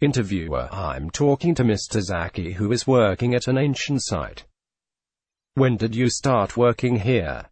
Interviewer, I'm talking to Mr. Zaki who is working at an ancient site. When did you start working here?